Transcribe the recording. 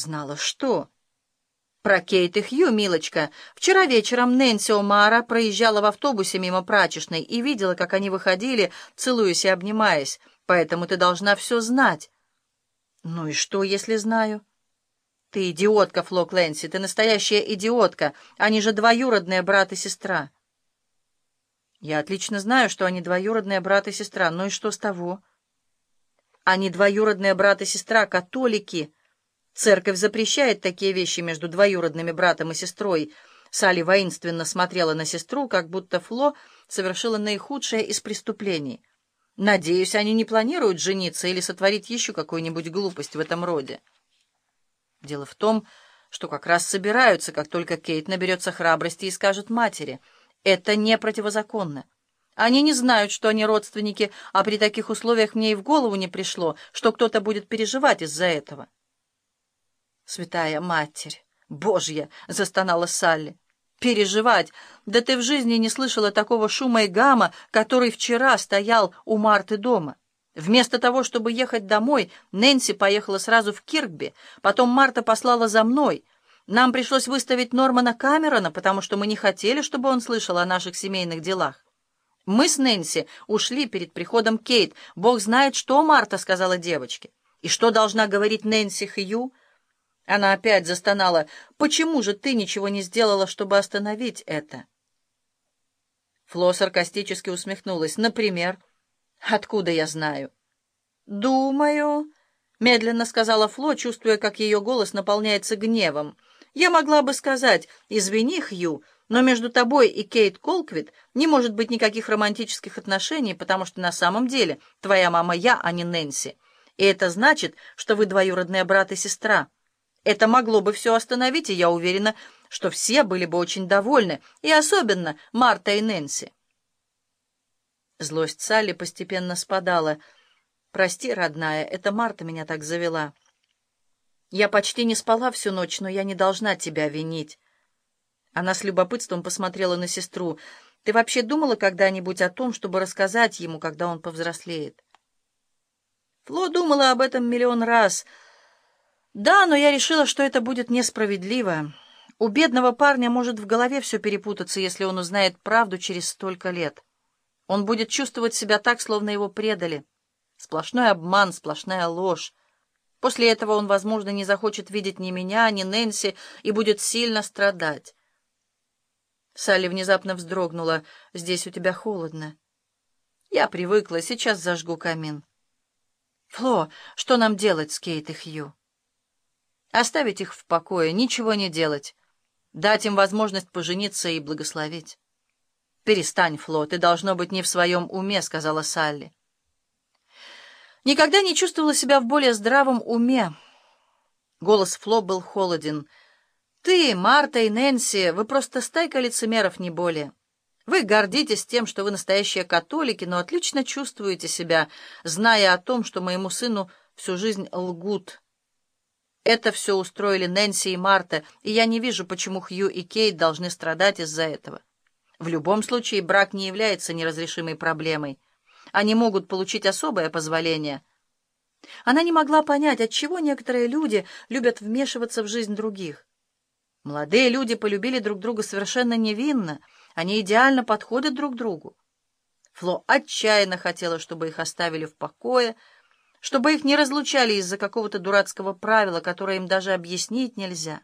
Знала что? Про Кейт и Хью, милочка. Вчера вечером Нэнси Омара проезжала в автобусе мимо прачечной и видела, как они выходили, целуясь и обнимаясь. Поэтому ты должна все знать. Ну и что, если знаю? Ты идиотка, Фло Кленси, ты настоящая идиотка. Они же двоюродные брат и сестра. Я отлично знаю, что они двоюродные брат и сестра. Ну и что с того? Они двоюродные брат и сестра, католики. Церковь запрещает такие вещи между двоюродными братом и сестрой. Салли воинственно смотрела на сестру, как будто Фло совершила наихудшее из преступлений. Надеюсь, они не планируют жениться или сотворить еще какую-нибудь глупость в этом роде. Дело в том, что как раз собираются, как только Кейт наберется храбрости и скажет матери. Это не противозаконно. Они не знают, что они родственники, а при таких условиях мне и в голову не пришло, что кто-то будет переживать из-за этого. «Святая Матерь! Божья!» — застонала Салли. «Переживать! Да ты в жизни не слышала такого шума и гамма, который вчера стоял у Марты дома. Вместо того, чтобы ехать домой, Нэнси поехала сразу в Киркби, потом Марта послала за мной. Нам пришлось выставить Нормана Камерона, потому что мы не хотели, чтобы он слышал о наших семейных делах. Мы с Нэнси ушли перед приходом Кейт. Бог знает, что Марта сказала девочке. И что должна говорить Нэнси Хью?» Она опять застонала. «Почему же ты ничего не сделала, чтобы остановить это?» Фло саркастически усмехнулась. «Например?» «Откуда я знаю?» «Думаю...» — медленно сказала Фло, чувствуя, как ее голос наполняется гневом. «Я могла бы сказать, извини, Хью, но между тобой и Кейт Колквит не может быть никаких романтических отношений, потому что на самом деле твоя мама я, а не Нэнси. И это значит, что вы двоюродные брат и сестра». Это могло бы все остановить, и я уверена, что все были бы очень довольны, и особенно Марта и Нэнси. Злость Салли постепенно спадала. «Прости, родная, это Марта меня так завела. Я почти не спала всю ночь, но я не должна тебя винить». Она с любопытством посмотрела на сестру. «Ты вообще думала когда-нибудь о том, чтобы рассказать ему, когда он повзрослеет?» Фло думала об этом миллион раз — да, но я решила, что это будет несправедливо. У бедного парня может в голове все перепутаться, если он узнает правду через столько лет. Он будет чувствовать себя так, словно его предали. Сплошной обман, сплошная ложь. После этого он, возможно, не захочет видеть ни меня, ни Нэнси и будет сильно страдать. Салли внезапно вздрогнула. «Здесь у тебя холодно». «Я привыкла, сейчас зажгу камин». «Фло, что нам делать с Кейт и Хью?» Оставить их в покое, ничего не делать. Дать им возможность пожениться и благословить. «Перестань, Фло, ты, должно быть, не в своем уме», — сказала Салли. Никогда не чувствовала себя в более здравом уме. Голос Фло был холоден. «Ты, Марта и Нэнси, вы просто стайка лицемеров, не более. Вы гордитесь тем, что вы настоящие католики, но отлично чувствуете себя, зная о том, что моему сыну всю жизнь лгут». Это все устроили Нэнси и Марта, и я не вижу, почему Хью и Кейт должны страдать из-за этого. В любом случае, брак не является неразрешимой проблемой. Они могут получить особое позволение. Она не могла понять, отчего некоторые люди любят вмешиваться в жизнь других. Молодые люди полюбили друг друга совершенно невинно, они идеально подходят друг другу. Фло отчаянно хотела, чтобы их оставили в покое, чтобы их не разлучали из-за какого-то дурацкого правила, которое им даже объяснить нельзя.